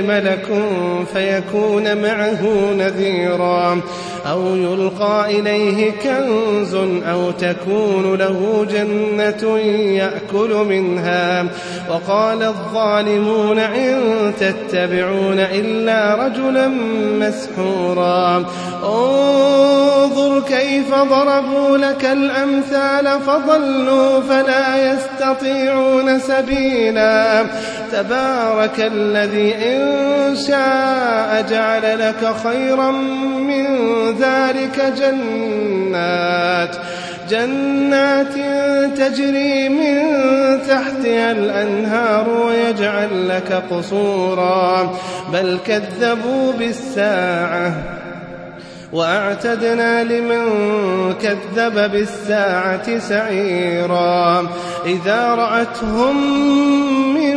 ملك فيكون معه نذيرا. أو يلقى إليه كنز أو تكون له جنة يأكل منها. وقال الظالمون إن تتبعون إلا رجلا مسحورا. انظر كيف ضربوا لك الأمثال فضلوا فلا يستطيعون سبيلا. تبارك الذي إن شاء جعل لك خيرا من ذلك جنات جنات تجري من تحتها الأنهار ويجعل لك قصورا. بل كذبوا بالساعة وأعتدنا لمن كذب بالساعة سعيرا. إذا رأتهم من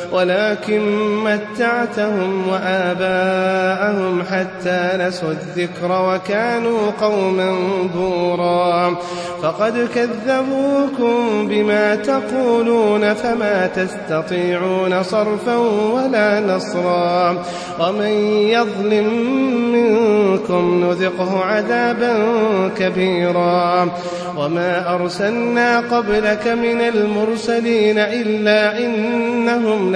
ولكن متعتهم وآباءهم حتى نسوا الذكر وكانوا قوما بورا. فقد كذبوكم بما تقولون فما تستطيعون صرفا ولا نصرا. ومن يظلم منكم نذقه عذابا كبيرا. وما أرسلنا قبلك من المرسلين إلا إنهم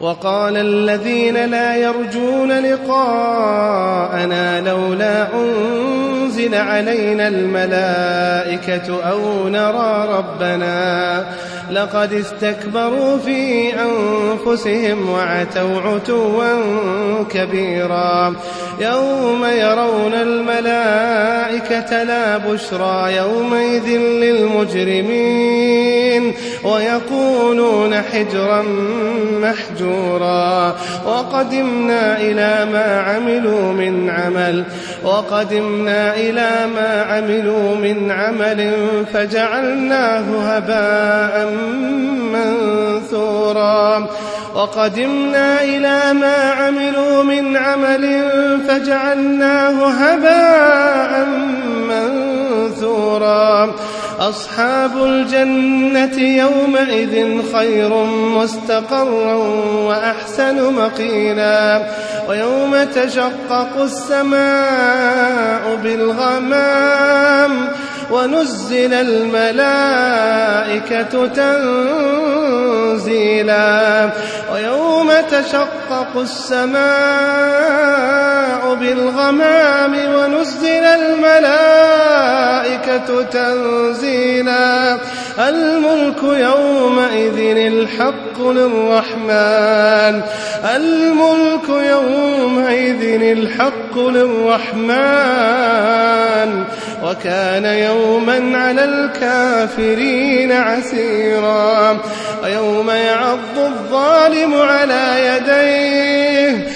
وقال الذين لا يرجون لقاءنا لولا أنزل علينا الملائكة أو نرى ربنا لقد استكبروا في أنفسهم وعتوا عتوا كبيرا يوم يرون الملائكة لا بشرى يومئذ للمجرمين ويقولون حجرا محجورا. وقدمنا إلى ما عملوا من عمل. وقدمنا إلى ما عملوا من عمل فجعلناه هباء منثورا. وقدمنا إلى ما عملوا من عمل فجعلناه هباء منثورا. أصحاب الجنة يومئذ خير مستقرا وأحسن مقيلا ويوم تشقق السماء بالغمام ونزل الملائكة تنزيلا ويوم تشقق السماء بالغمام ونزل الملائكة تنزيلا. الملك يومئذ الحق للرحمن. الملك يومئذ الحق للرحمن. وكان يوما على الكافرين عسيرا. ويوم يعض الظالم على يديه.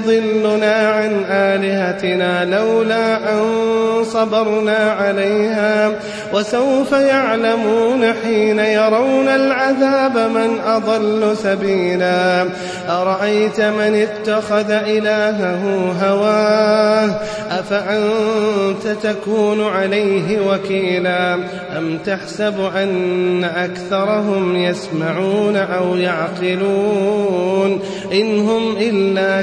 ليضلنا عن آلهتنا لولا أن صبرنا عليها وسوف يعلمون حين يرون العذاب من أضل سبيلا أرأيت من اتخذ إلهه هواه؟ أفأنت تكون عليه وكيلا؟ أم تحسب أن أكثرهم يسمعون أو يعقلون؟ إن هم إلا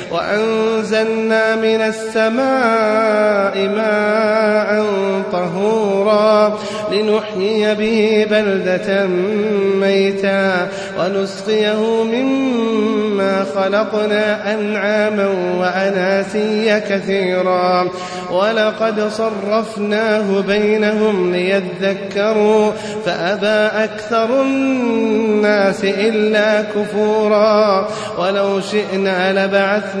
وأنزلنا من السماء ماء طهورا لنحيي به بلدة ميتا ونسقيه مما خلقنا أنعاما وأناسيا كثيرا ولقد صرفناه بينهم ليذكروا فأبى أكثر الناس إلا كفورا ولو شئنا لبعثنا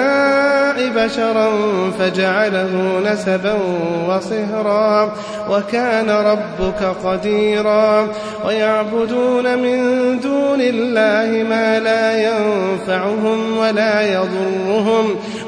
بشرا فجعله نسبا وصهرا وكان ربك قديرا ويعبدون من دون الله ما لا ينفعهم ولا يضرهم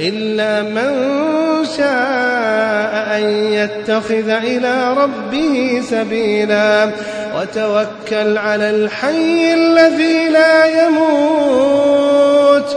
إلا من شاء أن يتخذ إلى ربه سبيلا. وتوكل على الحي الذي لا يموت.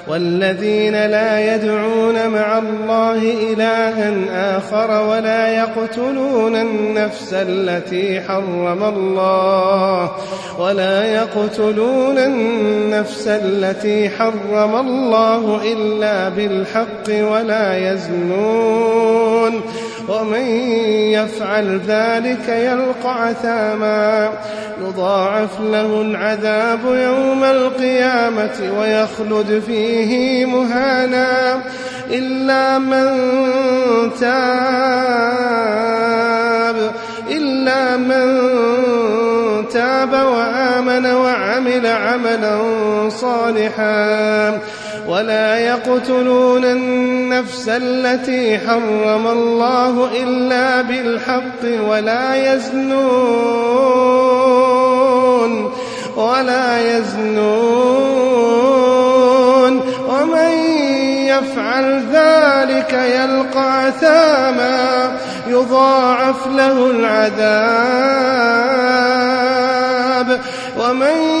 والذين لا يدعون مع الله إلها آخر ولا يقتلون النفس التي حرم الله ولا يقتلون النفس التي حرم الله إلا بالحق ولا يزنون ومن يفعل ذلك يلقى عثاما. يضاعف له العذاب يوم القيامة ويخلد فيه مهانا. إلا من تاب إلا من تاب وآمن وعمل عملا صالحا. ولا يقتلون النفس التي حرم الله إلا بالحق ولا يزنون ولا يزنون ومن يفعل ذلك يلقى أثاما يضاعف له العذاب ومن